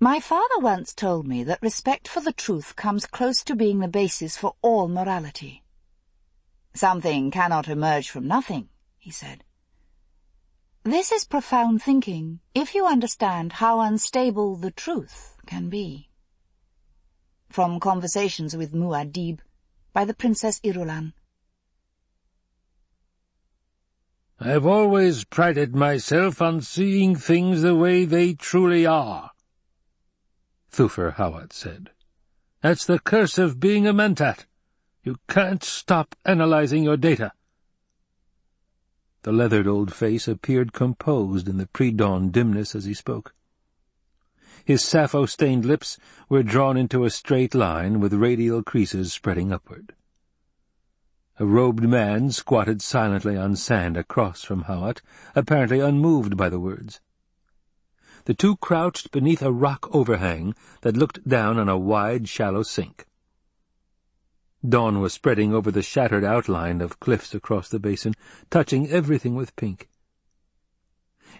My father once told me that respect for the truth comes close to being the basis for all morality. Something cannot emerge from nothing, he said. This is profound thinking, if you understand how unstable the truth can be. From Conversations with Muad'Dib by the Princess Irulan. I've always prided myself on seeing things the way they truly are, Thufir Hawat said. That's the curse of being a Mentat. You can't stop analyzing your data. The leathered old face appeared composed in the pre-dawn dimness as he spoke. His sapho-stained lips were drawn into a straight line with radial creases spreading upward. A robed man squatted silently on sand across from Hawat, apparently unmoved by the words. The two crouched beneath a rock overhang that looked down on a wide, shallow sink. Dawn was spreading over the shattered outline of cliffs across the basin, touching everything with pink.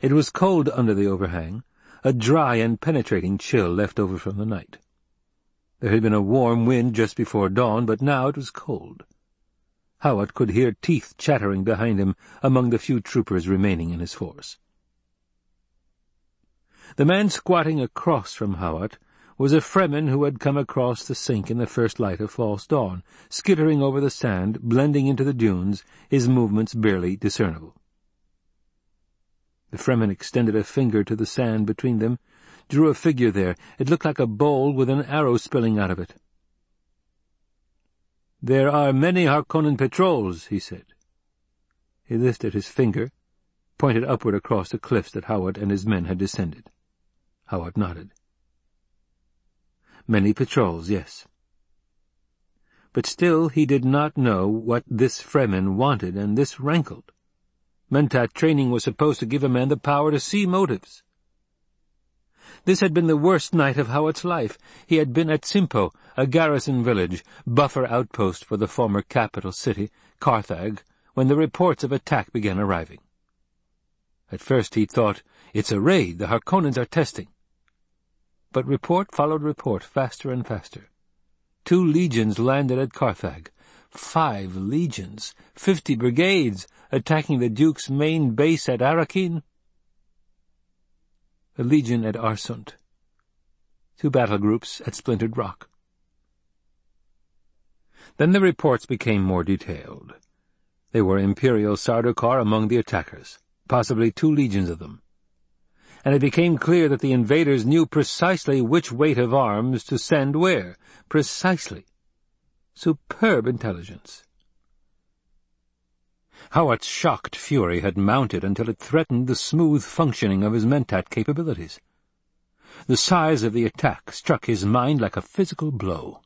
It was cold under the overhang, a dry and penetrating chill left over from the night. There had been a warm wind just before dawn, but now it was cold. Hawat could hear teeth chattering behind him among the few troopers remaining in his force. The man squatting across from Hawat was a Fremen who had come across the sink in the first light of false dawn, skittering over the sand, blending into the dunes, his movements barely discernible. The Fremen extended a finger to the sand between them, drew a figure there. It looked like a bowl with an arrow spilling out of it. "'There are many Harkonnen patrols,' he said. He lifted his finger, pointed upward across the cliffs that Hawat and his men had descended. Hawat nodded. Many patrols, yes. But still he did not know what this Fremen wanted, and this rankled. Mentat training was supposed to give a man the power to see motives. This had been the worst night of Hawat's life. He had been at Tsimpo, a garrison village, buffer outpost for the former capital city, Carthag, when the reports of attack began arriving. At first he'd thought, it's a raid, the Harkonnens are testing. But report followed report, faster and faster. Two legions landed at Carthag. Five legions, fifty brigades, attacking the Duke's main base at Arrakeen. A legion at Arsunt. Two battle groups at Splintered Rock. Then the reports became more detailed. There were Imperial Sardaukar among the attackers, possibly two legions of them. And it became clear that the invaders knew precisely which weight of arms to send where. Precisely. Superb intelligence. Hawat's shocked fury had mounted until it threatened the smooth functioning of his mentat capabilities. The size of the attack struck his mind like a physical blow.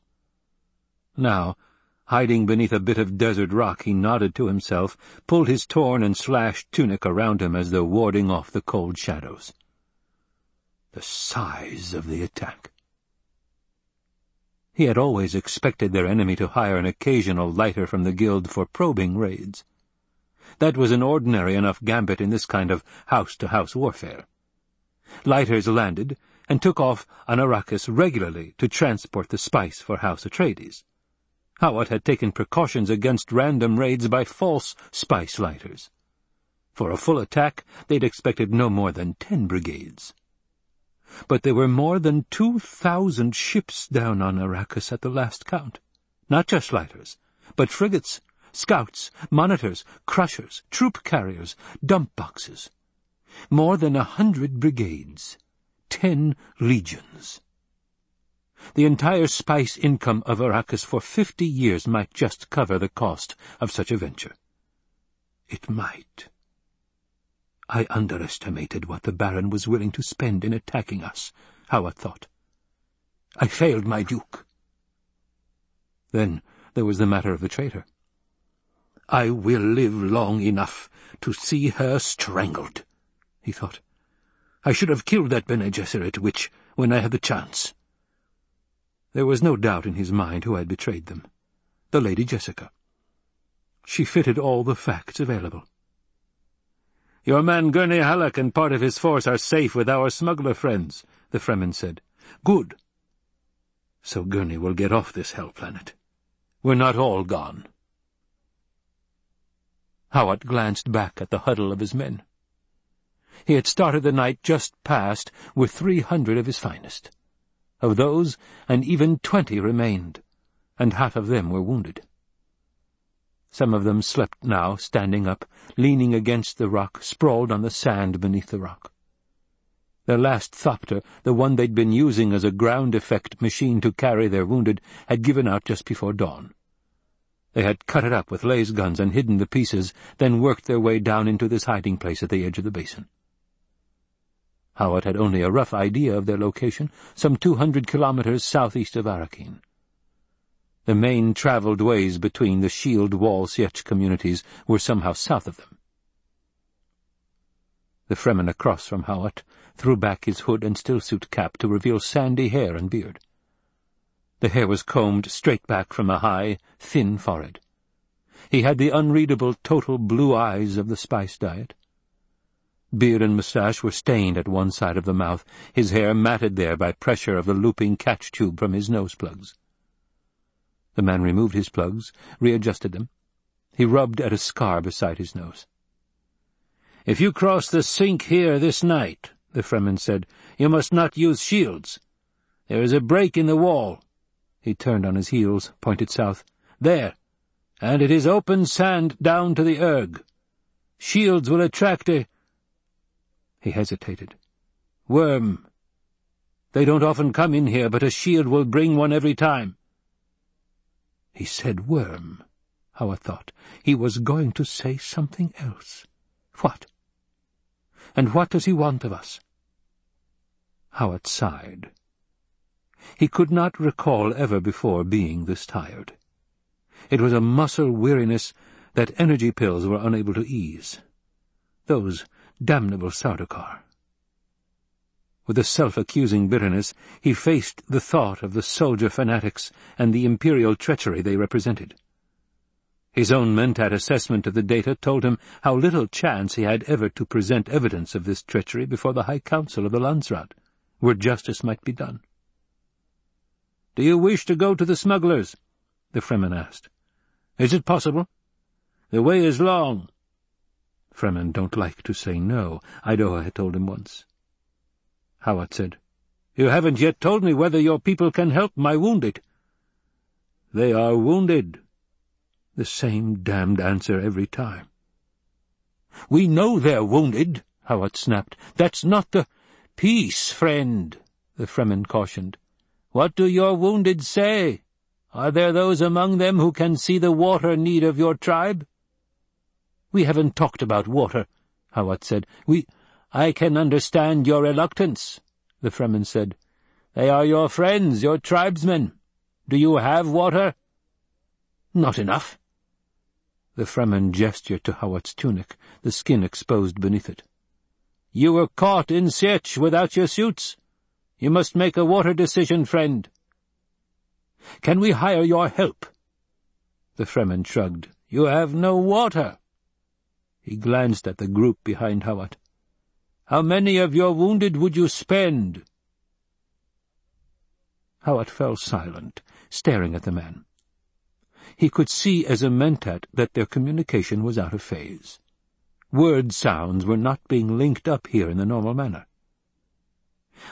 Now, hiding beneath a bit of desert rock, he nodded to himself, pulled his torn and slashed tunic around him as though warding off the cold shadows. The size of the attack. He had always expected their enemy to hire an occasional lighter from the Guild for probing raids. That was an ordinary enough gambit in this kind of house-to-house warfare. Lighters landed and took off on Arrakis regularly to transport the spice for House Atreides. Hawat had taken precautions against random raids by false spice lighters. For a full attack, they'd expected no more than ten brigades. But there were more than two thousand ships down on Arrakis at the last count. Not just lighters, but frigates, scouts, monitors, crushers, troop carriers, dump boxes. More than a hundred brigades. Ten legions. The entire spice income of Arrakis for fifty years might just cover the cost of such a venture. It might. I underestimated what the Baron was willing to spend in attacking us, Hawat thought. I failed my Duke. Then there was the matter of the traitor. I will live long enough to see her strangled, he thought. I should have killed that Bene Gesserit witch when I had the chance. There was no doubt in his mind who had betrayed them. The Lady Jessica. She fitted all the facts available. Your man Gurney Halleck and part of his force are safe with our smuggler friends, the Fremen said. Good. So Gurney will get off this hell planet. We're not all gone. Hawat glanced back at the huddle of his men. He had started the night just past with three hundred of his finest. Of those, and even twenty remained, and half of them were wounded. Some of them slept now, standing up, leaning against the rock, sprawled on the sand beneath the rock. Their last thopter, the one they'd been using as a ground-effect machine to carry their wounded, had given out just before dawn. They had cut it up with laser guns and hidden the pieces, then worked their way down into this hiding place at the edge of the basin. Hawat had only a rough idea of their location, some two hundred kilometers southeast of Arrakeen. The main travelled ways between the shield wall Sietch communities were somehow south of them. The Fremen across from Hawat threw back his hood and stillsuit cap to reveal sandy hair and beard. The hair was combed straight back from a high, thin forehead. He had the unreadable total blue eyes of the spice diet. Beard and moustache were stained at one side of the mouth, his hair matted there by pressure of the looping catch tube from his nose plugs. The man removed his plugs, readjusted them. He rubbed at a scar beside his nose. "'If you cross the sink here this night,' the Fremen said, "'you must not use shields. There is a break in the wall.' He turned on his heels, pointed south. "'There. And it is open sand down to the erg. Shields will attract a—' He hesitated. "'Worm. They don't often come in here, but a shield will bring one every time.' He said worm, Hawat thought. He was going to say something else. What? And what does he want of us? Hawat sighed. He could not recall ever before being this tired. It was a muscle weariness that energy pills were unable to ease. Those damnable Sardaukar. With a self-accusing bitterness, he faced the thought of the soldier fanatics and the imperial treachery they represented. His own Mentat assessment of the data told him how little chance he had ever to present evidence of this treachery before the High Council of the Landsraad, where justice might be done. "'Do you wish to go to the smugglers?' the Fremen asked. "'Is it possible? The way is long.' Fremen don't like to say no, Idaho had told him once. Hawat said. You haven't yet told me whether your people can help my wounded. They are wounded. The same damned answer every time. We know they're wounded, Hawat snapped. That's not the— Peace, friend, the Fremen cautioned. What do your wounded say? Are there those among them who can see the water need of your tribe? We haven't talked about water, Hawat said. We— I can understand your reluctance, the Fremen said. They are your friends, your tribesmen. Do you have water? Not enough. The Fremen gestured to Hawat's tunic, the skin exposed beneath it. You were caught in Sietch without your suits. You must make a water decision, friend. Can we hire your help? The Fremen shrugged. You have no water. He glanced at the group behind Hawat. How many of your wounded would you spend? Hawat fell silent, staring at the man. He could see as a mentat that their communication was out of phase. Word sounds were not being linked up here in the normal manner.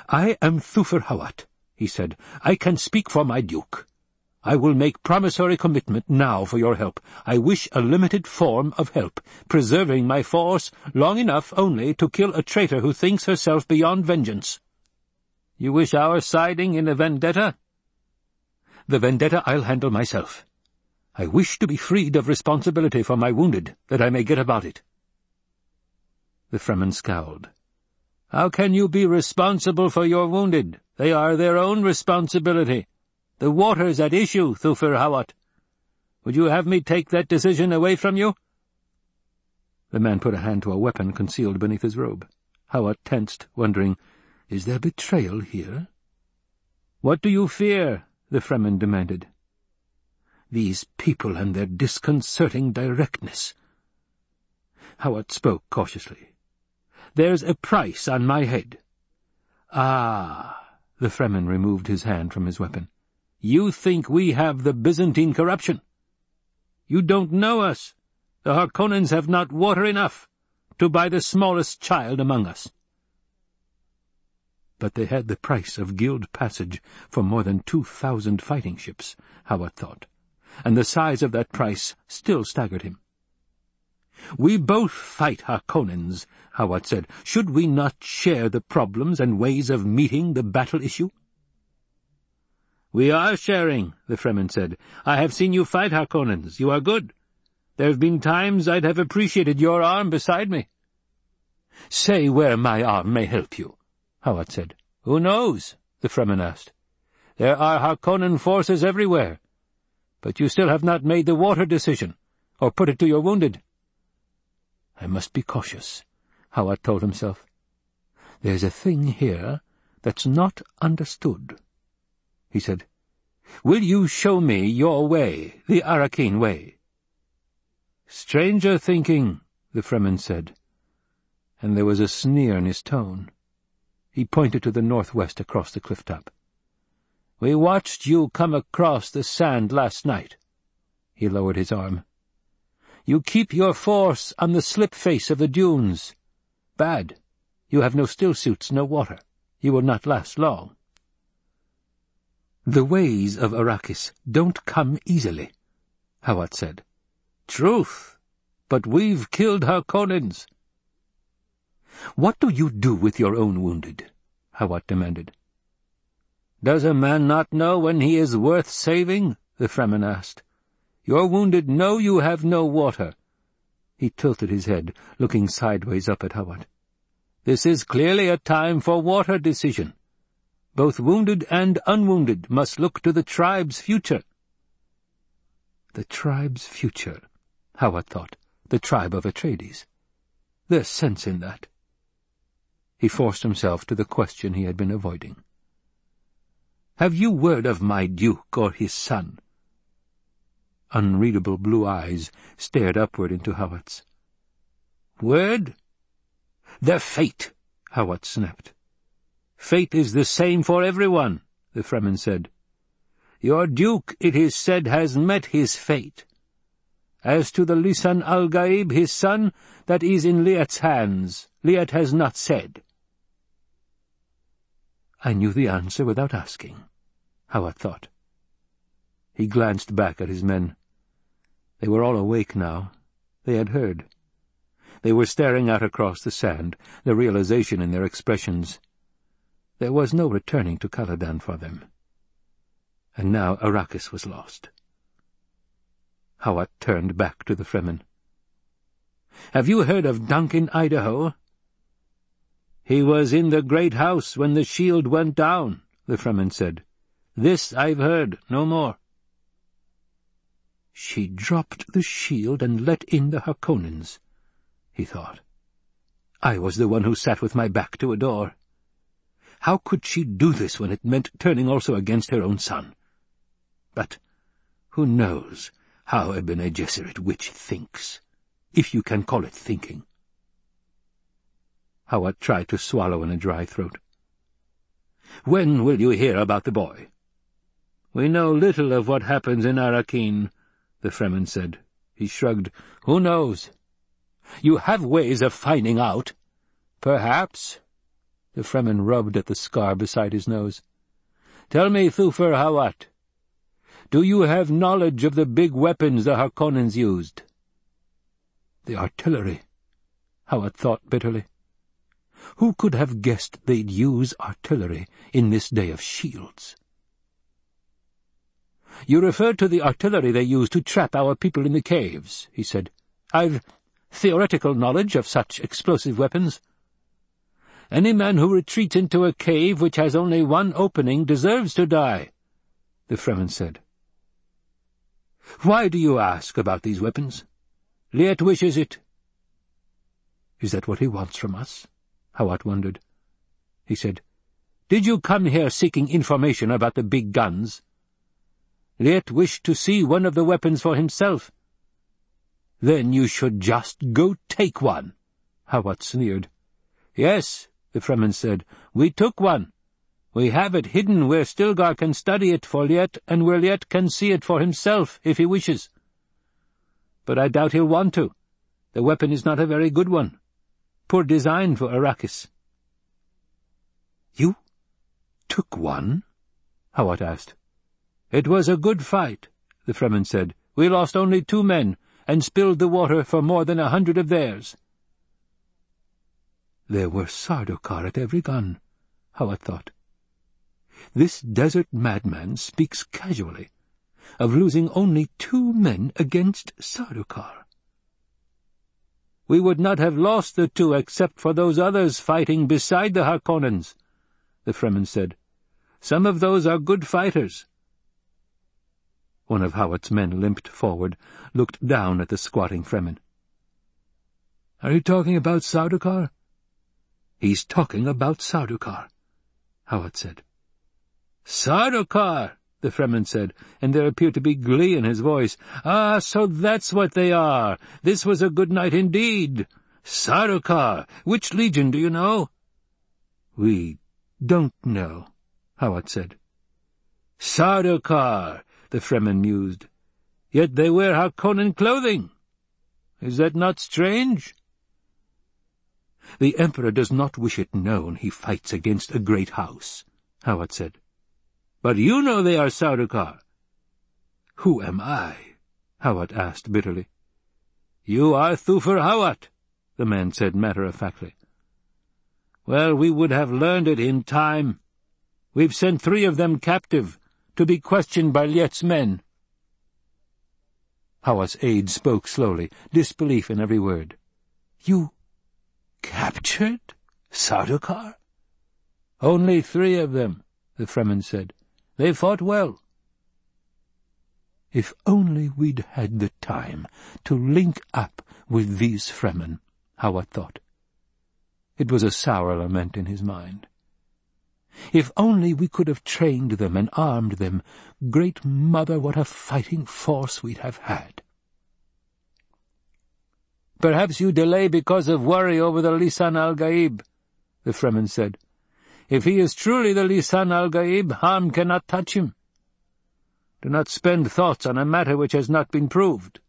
"I am Thufir Hawat," he said. "I can speak for my duke. I will make promissory commitment now for your help. I wish a limited form of help, preserving my force long enough only to kill a traitor who thinks herself beyond vengeance. You wish our siding in a vendetta? The vendetta I'll handle myself. I wish to be freed of responsibility for my wounded, that I may get about it. The Fremen scowled. How can you be responsible for your wounded? They are their own responsibility. The water's at issue, Thufir Hawat. Would you have me take that decision away from you? The man put a hand to a weapon concealed beneath his robe. Hawat tensed, wondering, is there betrayal here? What do you fear? the Fremen demanded. These people and their disconcerting directness. Hawat spoke cautiously. There's a price on my head. Ah, The Fremen removed his hand from his weapon. You think we have the Byzantine corruption? You don't know us. The Harkonnens have not water enough to buy the smallest child among us. But they had the price of guild passage for more than two thousand fighting ships, Hawat thought, and the size of that price still staggered him. We both fight Harkonnens, Hawat said. Should we not share the problems and ways of meeting the battle issue? We are sharing, the Fremen said. I have seen you fight Harkonnens. You are good. There have been times I'd have appreciated your arm beside me. Say where my arm may help you, Hawat said. Who knows? the Fremen asked. There are Harkonnen forces everywhere. But you still have not made the water decision, or put it to your wounded. I must be cautious, Hawat told himself. There's a thing here that's not understood he said. Will you show me your way, the Arrakeen way? Stranger thinking, the Fremen said, and there was a sneer in his tone. He pointed to the northwest across the cliff-top. We watched you come across the sand last night. He lowered his arm. You keep your force on the slip face of the dunes. Bad. You have no still suits, no water. You will not last long. The ways of Arrakis don't come easily, Hawat said. Truth, but we've killed Harkonnens. What do you do with your own wounded? Hawat demanded. Does a man not know when he is worth saving? the Fremen asked. Your wounded know you have no water. He tilted his head, looking sideways up at Hawat. This is clearly a time for water decision. Both wounded and unwounded must look to the tribe's future. The tribe's future, Hawat thought, the tribe of Atreides. There's sense in that. He forced himself to the question he had been avoiding. Have you word of my duke or his son? Unreadable blue eyes stared upward into Hawat's. Word? Their fate, Hawat snapped. Fate is the same for everyone, the Fremen said. Your duke, it is said, has met his fate. As to the Lisan al-Gaib, his son, that is in Liet's hands. Liat has not said. I knew the answer without asking, Hawat thought. He glanced back at his men. They were all awake now. They had heard. They were staring out across the sand, the realization in their expressions. There was no returning to Caladan for them. And now Arrakis was lost. Hawat turned back to the Fremen. "'Have you heard of Duncan, Idaho?' "'He was in the great house when the shield went down,' the Fremen said. "'This I've heard, no more.' She dropped the shield and let in the Harkonnens, he thought. I was the one who sat with my back to a door. How could she do this when it meant turning also against her own son? But who knows how a Bene Gesserit witch thinks, if you can call it thinking. Hawat tried to swallow in a dry throat. When will you hear about the boy? We know little of what happens in Arrakeen, the Fremen said. He shrugged. Who knows? You have ways of finding out. Perhaps, the Fremen rubbed at the scar beside his nose. "'Tell me, Thufir Hawat, do you have knowledge of the big weapons the Harkonnens used?' "'The artillery,' Hawat thought bitterly. Who could have guessed they'd use artillery in this day of shields? "'You referred to the artillery they used to trap our people in the caves,' he said. "'I've theoretical knowledge of such explosive weapons.' Any man who retreats into a cave which has only one opening deserves to die, the Fremen said. Why do you ask about these weapons? Liet wishes it. Is that what he wants from us? Hawat wondered. He said, Did you come here seeking information about the big guns? Liet wished to see one of the weapons for himself. Then you should just go take one, Hawat sneered. Yes, the Fremen said. We took one. We have it hidden where Stilgar can study it for Liet, and where Liet can see it for himself, if he wishes. But I doubt he'll want to. The weapon is not a very good one. Poor design for Arrakis. You took one? Hawat asked. It was a good fight, the Fremen said. We lost only two men, and spilled the water for more than a hundred of theirs. There were Sardaukar at every gun, Hawat thought. This desert madman speaks casually of losing only two men against Sardaukar. We would not have lost the two except for those others fighting beside the Harkonnens, the Fremen said. Some of those are good fighters. One of Hawat's men limped forward, looked down at the squatting Fremen. "'Are you talking about Sardaukar?' "'He's talking about Sardaukar,' Hawat said. "'Sardaukar!' the Fremen said, and there appeared to be glee in his voice. "'Ah, so that's what they are! This was a good night indeed! Sardaukar! Which legion, do you know?' "'We don't know,' Hawat said. "'Sardaukar! the Fremen mused. Yet they wear Harkonnen clothing. Is that not strange? The Emperor does not wish it known he fights against a great house, Hawat said. But you know they are Sardaukar. Who am I? Hawat asked bitterly. You are Thufir Hawat, the man said matter-of-factly. Well, we would have learned it in time. We've sent three of them captive, to be questioned by Liet's men. Hawat's aide spoke slowly, disbelief in every word. You captured Sardaukar? Only three of them, the Fremen said. They fought well. If only we'd had the time to link up with these Fremen, Hawat thought. It was a sour lament in his mind. If only we could have trained them and armed them. Great Mother, what a fighting force we'd have had. Perhaps you delay because of worry over the Lisan al-Gaib, the Fremen said. If he is truly the Lisan al-Gaib, harm cannot touch him. Do not spend thoughts on a matter which has not been proved.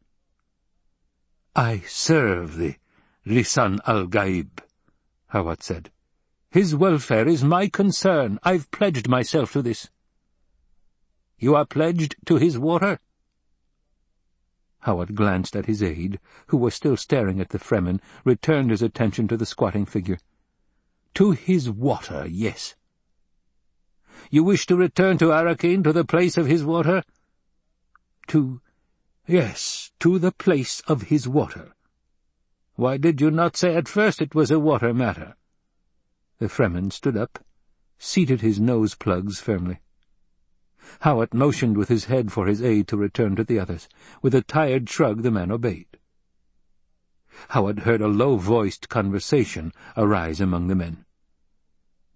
I serve the Lisan al-Gaib, Hawat said. His welfare is my concern. I've pledged myself to this. You are pledged to his water? Hawat glanced at his aide, who was still staring at the Fremen, returned his attention to the squatting figure. To his water, yes. You wish to return to Arrakeen, to the place of his water? To... yes, to the place of his water. Why did you not say at first it was a water matter? The Fremen stood up, seated his nose plugs firmly. Hawat motioned with his head for his aide to return to the others. With a tired shrug the man obeyed. Hawat heard a low-voiced conversation arise among the men.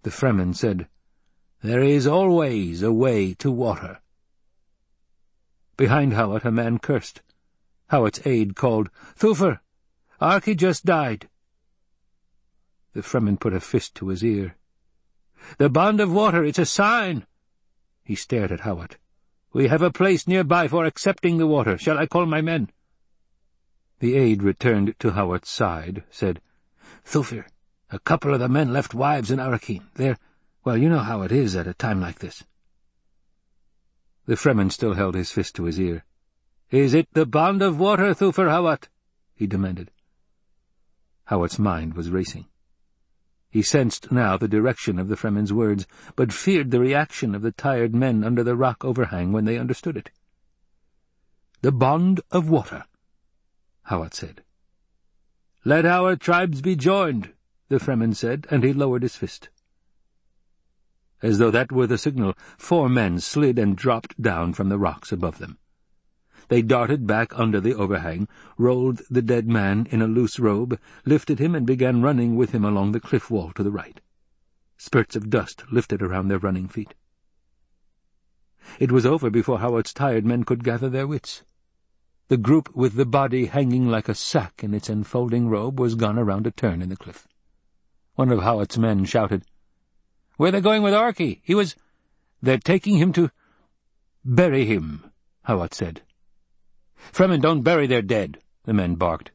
The Fremen said, There is always a way to water. Behind Hawat a man cursed. Hawat's aide called, Thufir, Arky just died. The Fremen put a fist to his ear. "'The bond of water, it's a sign!' He stared at Hawat. "'We have a place nearby for accepting the water. Shall I call my men?' The aide returned to Hawat's side, said, "'Thufir, a couple of the men left wives in Arrakeen. They're— well, you know how it is at a time like this.' The Fremen still held his fist to his ear. "'Is it the bond of water, Thufir Hawat?' he demanded. Hawat's mind was racing. He sensed now the direction of the Fremen's words, but feared the reaction of the tired men under the rock overhang when they understood it. "'The bond of water,' Hawat said. "'Let our tribes be joined,' the Fremen said, and he lowered his fist. As though that were the signal, four men slid and dropped down from the rocks above them. They darted back under the overhang, rolled the dead man in a loose robe, lifted him, and began running with him along the cliff wall to the right. Spurts of dust lifted around their running feet. It was over before Hawat's tired men could gather their wits. The group with the body hanging like a sack in its enfolding robe was gone around a turn in the cliff. One of Hawat's men shouted, Where they going with Arky? He was... They're taking him to... Bury him, Hawat said. Fremen don't bury their dead, the men barked.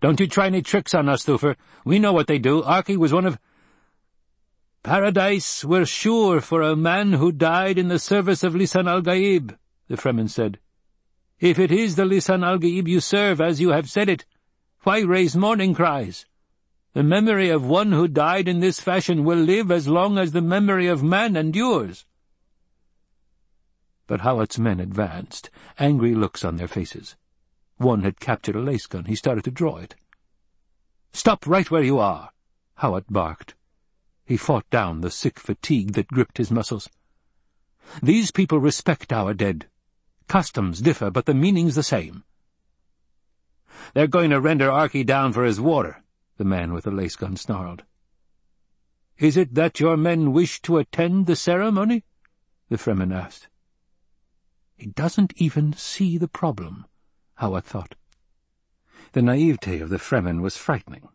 Don't you try any tricks on us, Thufir. We know what they do. Arky was one of... Paradise were sure for a man who died in the service of Lisan al-Gaib, the Fremen said. If it is the Lisan al-Gaib you serve, as you have said it, why raise mourning cries? The memory of one who died in this fashion will live as long as the memory of man endures. But Hawat's men advanced, angry looks on their faces. One had captured a lasgun. He started to draw it. "'Stop right where you are!' Hawat barked. He fought down the sick fatigue that gripped his muscles. "'These people respect our dead. Customs differ, but the meaning's the same.' "'They're going to render Arky down for his water,' the man with the lasgun snarled. "'Is it that your men wish to attend the ceremony?' the Fremen asked. He doesn't even see the problem, Hawat thought. The naivete of the Fremen was frightening.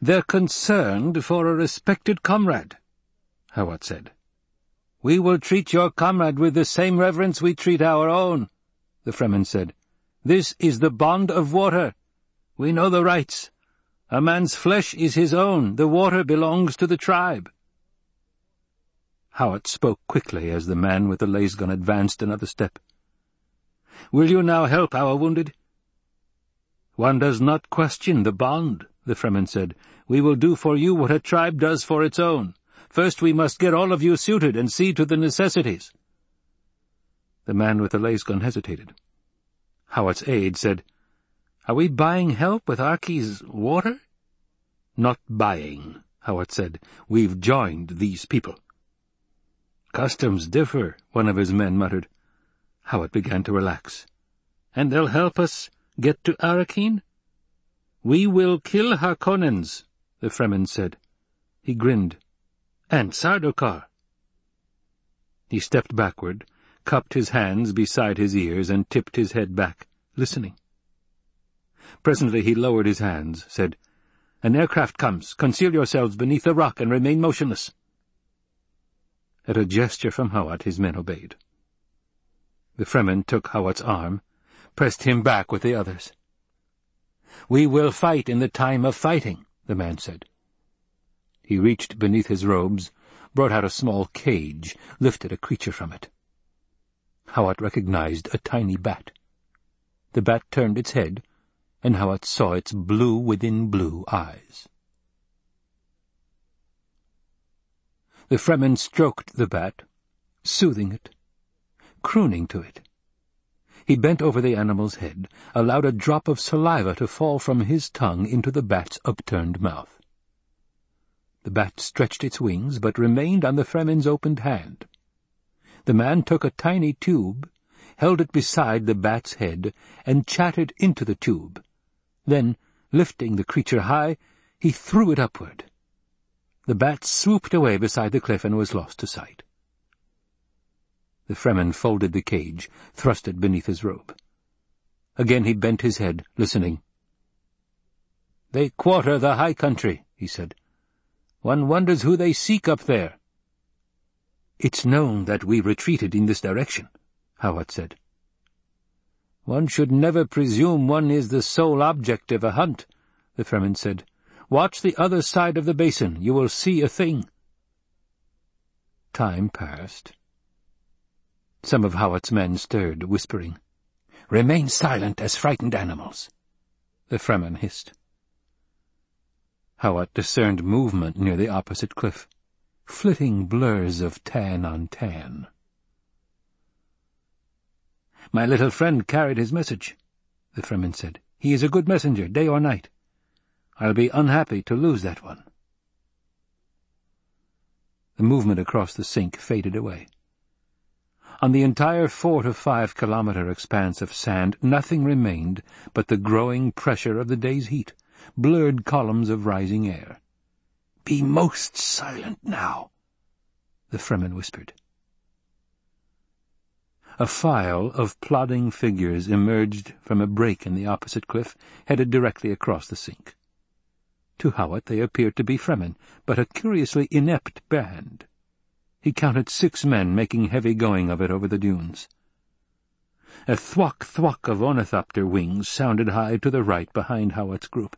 They're concerned for a respected comrade, Hawat said. We will treat your comrade with the same reverence we treat our own, the Fremen said. This is the bond of water. We know the rites. A man's flesh is his own, the water belongs to the tribe. Hawat spoke quickly as the man with the lasgun advanced another step. "'Will you now help our wounded?' "'One does not question the bond,' the Fremen said. "'We will do for you what a tribe does for its own. First we must get all of you suited and see to the necessities.' The man with the lasgun hesitated. Hawat's aide said, "'Are we buying help with Arky's water?' "'Not buying,' Hawat said. "'We've joined these people.' Customs differ, one of his men muttered. Hawat began to relax. And they'll help us get to Arrakeen? We will kill Harkonnens, the Fremen said. He grinned. And Sardaukar. He stepped backward, cupped his hands beside his ears, and tipped his head back, listening. Presently he lowered his hands, said, An aircraft comes. Conceal yourselves beneath the rock and remain motionless. At a gesture from Hawat, his men obeyed. The Fremen took Hawat's arm, pressed him back with the others. "'We will fight in the time of fighting,' the man said. He reached beneath his robes, brought out a small cage, lifted a creature from it. Hawat recognized a tiny bat. The bat turned its head, and Hawat saw its blue-within-blue eyes. The Fremen stroked the bat, soothing it, crooning to it. He bent over the animal's head, allowed a drop of saliva to fall from his tongue into the bat's upturned mouth. The bat stretched its wings, but remained on the Fremen's opened hand. The man took a tiny tube, held it beside the bat's head, and chattered into the tube. Then, lifting the creature high, he threw it upward. The bat swooped away beside the cliff and was lost to sight. The Fremen folded the cage, thrust it beneath his robe. Again he bent his head, listening. "'They quarter the high country,' he said. "'One wonders who they seek up there.' "'It's known that we retreated in this direction,' Hawat said. "'One should never presume one is the sole object of a hunt,' the Fremen said. Watch the other side of the basin. You will see a thing. Time passed. Some of Hawat's men stirred, whispering. Remain silent as frightened animals. The Fremen hissed. Hawat discerned movement near the opposite cliff, flitting blurs of tan on tan. My little friend carried his message, the Fremen said. He is a good messenger, day or night. I'll be unhappy to lose that one. The movement across the sink faded away. On the entire four to five kilometre expanse of sand, nothing remained but the growing pressure of the day's heat, blurred columns of rising air. "'Be most silent now,' the Fremen whispered. A file of plodding figures emerged from a break in the opposite cliff, headed directly across the sink. To Hawat they appeared to be Fremen, but a curiously inept band. He counted six men making heavy going of it over the dunes. A thwack-thwack of ornithopter wings sounded high to the right behind Hawat's group.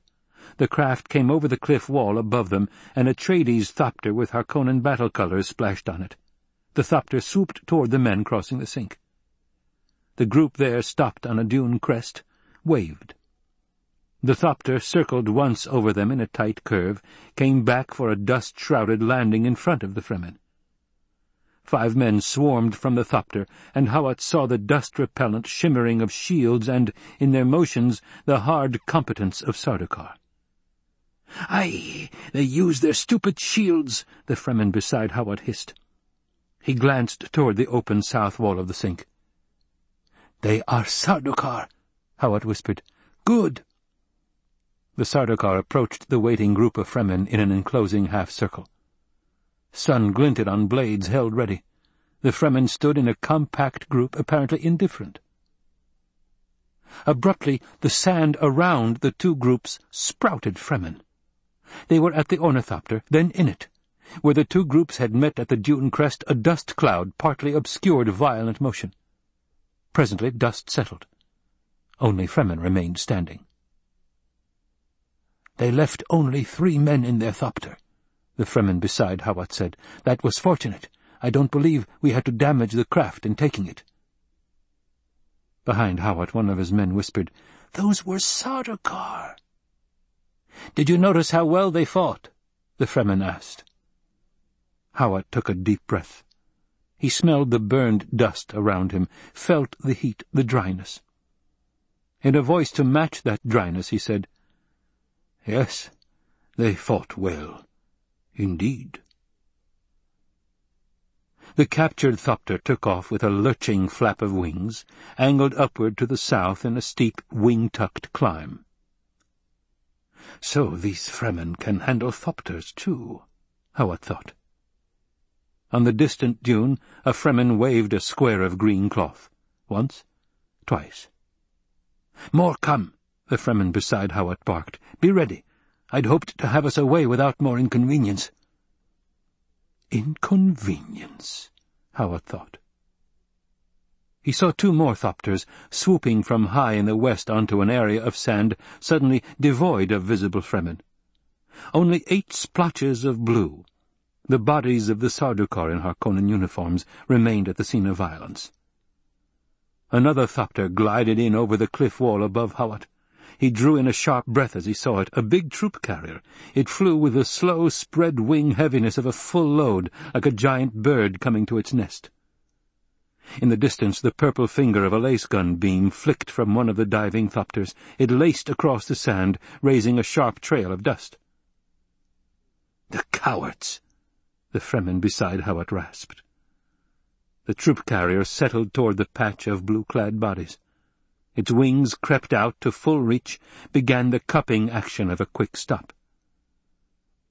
The craft came over the cliff wall above them, and Atreides thopter with Harkonnen battle colours splashed on it. The thopter swooped toward the men crossing the sink. The group there stopped on a dune crest, waved. The thopter circled once over them in a tight curve, came back for a dust-shrouded landing in front of the Fremen. Five men swarmed from the thopter, and Hawat saw the dust-repellent shimmering of shields and, in their motions, the hard competence of Sardaukar. "'Aye, they use their stupid shields,' the Fremen beside Hawat hissed. He glanced toward the open south wall of the sink. "'They are Sardaukar,' Hawat whispered. "'Good!' The Sardaukar approached the waiting group of Fremen in an enclosing half-circle. Sun glinted on blades held ready. The Fremen stood in a compact group, apparently indifferent. Abruptly, the sand around the two groups sprouted Fremen. They were at the ornithopter, then in it. Where the two groups had met at the dune crest, a dust cloud partly obscured violent motion. Presently dust settled. Only Fremen remained standing. They left only three men in their thopter, the Fremen beside Hawat said. That was fortunate. I don't believe we had to damage the craft in taking it. Behind Hawat, one of his men whispered, Those were Sardaukar. Did you notice how well they fought? the Fremen asked. Hawat took a deep breath. He smelled the burned dust around him, felt the heat, the dryness. In a voice to match that dryness, he said, Yes, they fought well. Indeed. The captured thopter took off with a lurching flap of wings, angled upward to the south in a steep, wing-tucked climb. So these Fremen can handle thopters, too, Hawat thought. On the distant dune, a Fremen waved a square of green cloth. Once, twice. More come, the Fremen beside Hawat barked. Be ready. I'd hoped to have us away without more inconvenience. Inconvenience, Hawat thought. He saw two more thopters swooping from high in the west onto an area of sand suddenly devoid of visible Fremen. Only eight splotches of blue, the bodies of the Sardaukar in Harkonnen uniforms, remained at the scene of violence. Another thopter glided in over the cliff wall above Hawat. He drew in a sharp breath as he saw it, a big troop carrier. It flew with the slow spread wing heaviness of a full load, like a giant bird coming to its nest. In the distance the purple finger of a lasgun beam flicked from one of the diving thopters. It laced across the sand, raising a sharp trail of dust. The cowards! The Fremen beside Hawat rasped. The troop carrier settled toward the patch of blue-clad bodies. Its wings crept out to full reach, began the cupping action of a quick stop.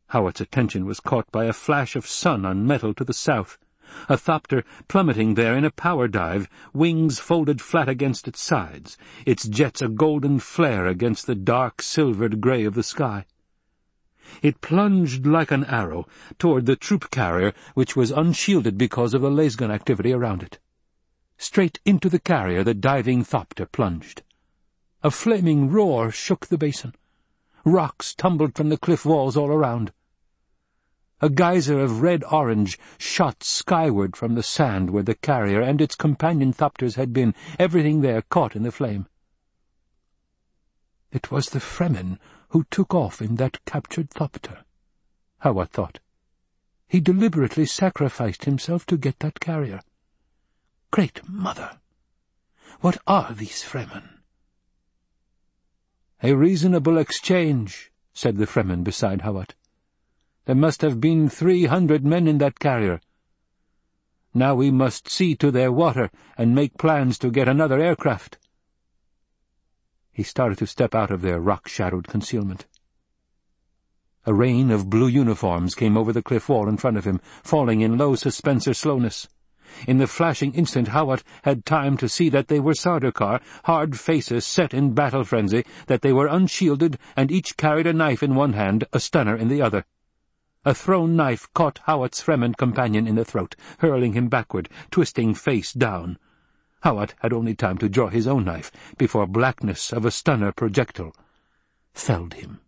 Hawat's attention was caught by a flash of sun on metal to the south, a thopter plummeting there in a power dive, wings folded flat against its sides, its jets a golden flare against the dark silvered grey of the sky. It plunged like an arrow toward the troop carrier, which was unshielded because of the lasgun activity around it. Straight into the carrier the diving thopter plunged. A flaming roar shook the basin. Rocks tumbled from the cliff walls all around. A geyser of red-orange shot skyward from the sand where the carrier and its companion thopters had been, everything there caught in the flame. It was the Fremen who took off in that captured thopter, Hawat thought. He deliberately sacrificed himself to get that carrier. Great Mother! What are these Fremen? A reasonable exchange, said the Fremen beside Hawat. There must have been three hundred men in that carrier. Now we must see to their water and make plans to get another aircraft. He started to step out of their rock-shadowed concealment. A rain of blue uniforms came over the cliff wall in front of him, falling in low suspensor slowness. In the flashing instant Hawat had time to see that they were Sardaukar, hard faces set in battle frenzy, that they were unshielded, and each carried a knife in one hand, a stunner in the other. A thrown knife caught Hawat's Fremen companion in the throat, hurling him backward, twisting face down. Hawat had only time to draw his own knife before blackness of a stunner projectile felled him.